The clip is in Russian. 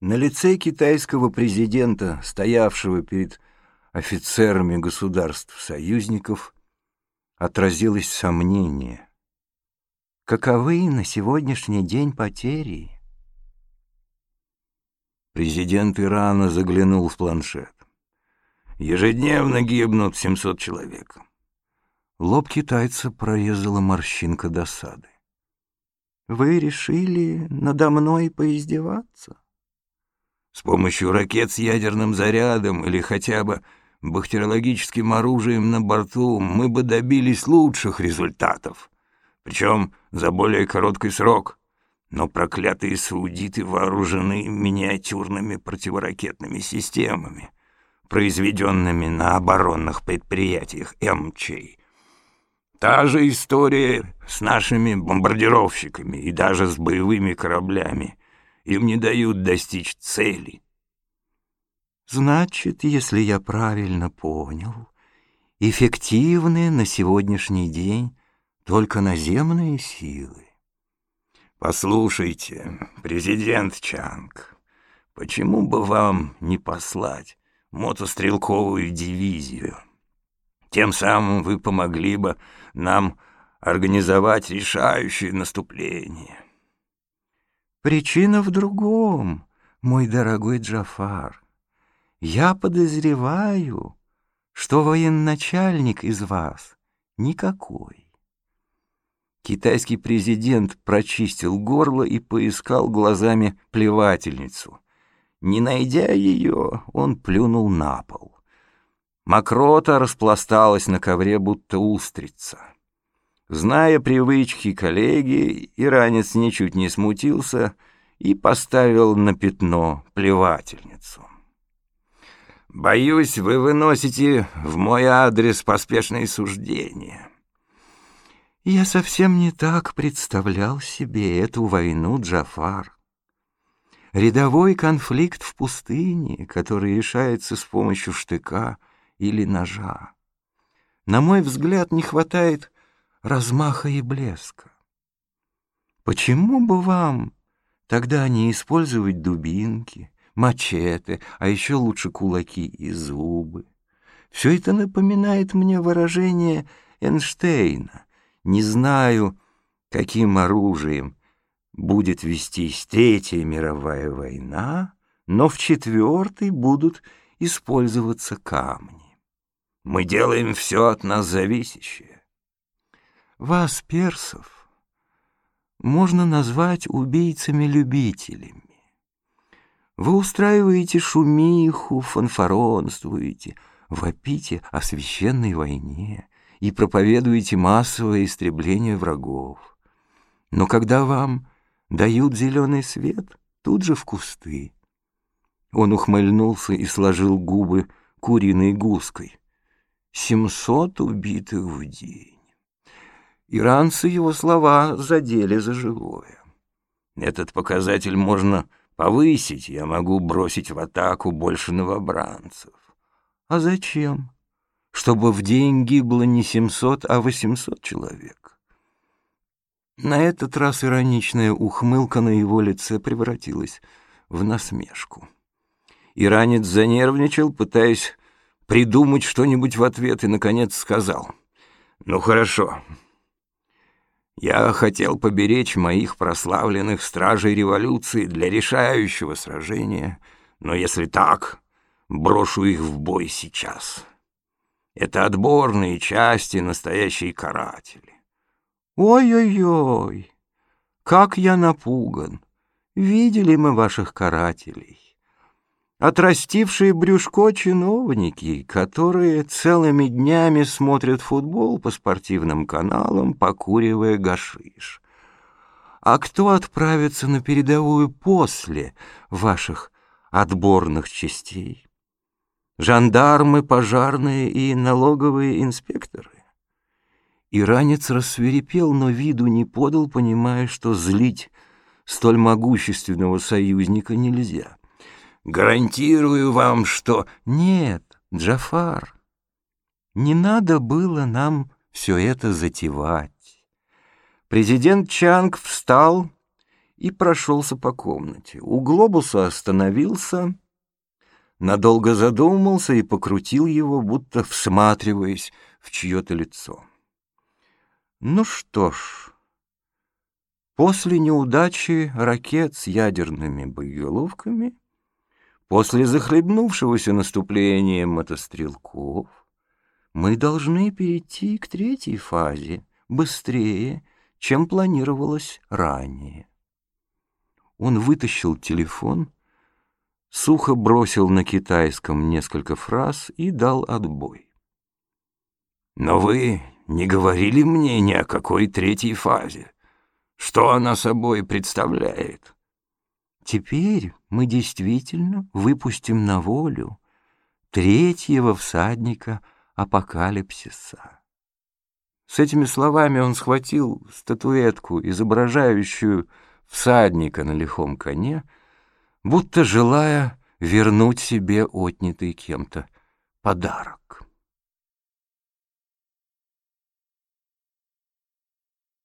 На лице китайского президента, стоявшего перед офицерами государств-союзников, отразилось сомнение. Каковы на сегодняшний день потери? Президент Ирана заглянул в планшет. Ежедневно гибнут 700 человек. Лоб китайца прорезала морщинка досады. «Вы решили надо мной поиздеваться?» С помощью ракет с ядерным зарядом или хотя бы бактериологическим оружием на борту мы бы добились лучших результатов, причем за более короткий срок. Но проклятые саудиты вооружены миниатюрными противоракетными системами, произведенными на оборонных предприятиях МЧ. Та же история с нашими бомбардировщиками и даже с боевыми кораблями — им не дают достичь цели. Значит, если я правильно понял, эффективны на сегодняшний день только наземные силы. Послушайте, президент Чанг, почему бы вам не послать мотострелковую дивизию? Тем самым вы помогли бы нам организовать решающее наступление. Причина в другом, мой дорогой Джафар. Я подозреваю, что военачальник из вас никакой. Китайский президент прочистил горло и поискал глазами плевательницу. Не найдя ее, он плюнул на пол. Мокрота распласталась на ковре, будто устрица. Зная привычки коллеги, иранец ничуть не смутился и поставил на пятно плевательницу. «Боюсь, вы выносите в мой адрес поспешные суждения». Я совсем не так представлял себе эту войну, Джафар. Рядовой конфликт в пустыне, который решается с помощью штыка или ножа. На мой взгляд, не хватает размаха и блеска. Почему бы вам тогда не использовать дубинки, мачете, а еще лучше кулаки и зубы? Все это напоминает мне выражение Эйнштейна. Не знаю, каким оружием будет вестись Третья мировая война, но в четвертой будут использоваться камни. Мы делаем все от нас зависящее. Вас, персов, можно назвать убийцами-любителями. Вы устраиваете шумиху, фанфаронствуете, вопите о священной войне и проповедуете массовое истребление врагов. Но когда вам дают зеленый свет, тут же в кусты. Он ухмыльнулся и сложил губы куриной гуской. Семьсот убитых в день. Иранцы его слова задели за живое. Этот показатель можно повысить, я могу бросить в атаку больше новобранцев. А зачем? Чтобы в день гибло не 700, а 800 человек. На этот раз ироничная ухмылка на его лице превратилась в насмешку. Иранец занервничал, пытаясь придумать что-нибудь в ответ, и, наконец, сказал, «Ну, хорошо, я хотел поберечь моих прославленных стражей революции для решающего сражения, но если так, брошу их в бой сейчас. Это отборные части, настоящие каратели. Ой-ой-ой, как я напуган. Видели мы ваших карателей отрастившие брюшко чиновники, которые целыми днями смотрят футбол по спортивным каналам, покуривая гашиш. А кто отправится на передовую после ваших отборных частей? Жандармы, пожарные и налоговые инспекторы? Иранец рассверепел, но виду не подал, понимая, что злить столь могущественного союзника нельзя. Гарантирую вам, что... Нет, Джафар, не надо было нам все это затевать. Президент Чанг встал и прошелся по комнате. У глобуса остановился, надолго задумался и покрутил его, будто всматриваясь в чье-то лицо. Ну что ж, после неудачи ракет с ядерными боеголовками, после захлебнувшегося наступления мотострелков, мы должны перейти к третьей фазе быстрее, чем планировалось ранее. Он вытащил телефон, сухо бросил на китайском несколько фраз и дал отбой. «Но вы не говорили мне ни о какой третьей фазе. Что она собой представляет?» «Теперь мы действительно выпустим на волю третьего всадника апокалипсиса». С этими словами он схватил статуэтку, изображающую всадника на лихом коне, будто желая вернуть себе отнятый кем-то подарок.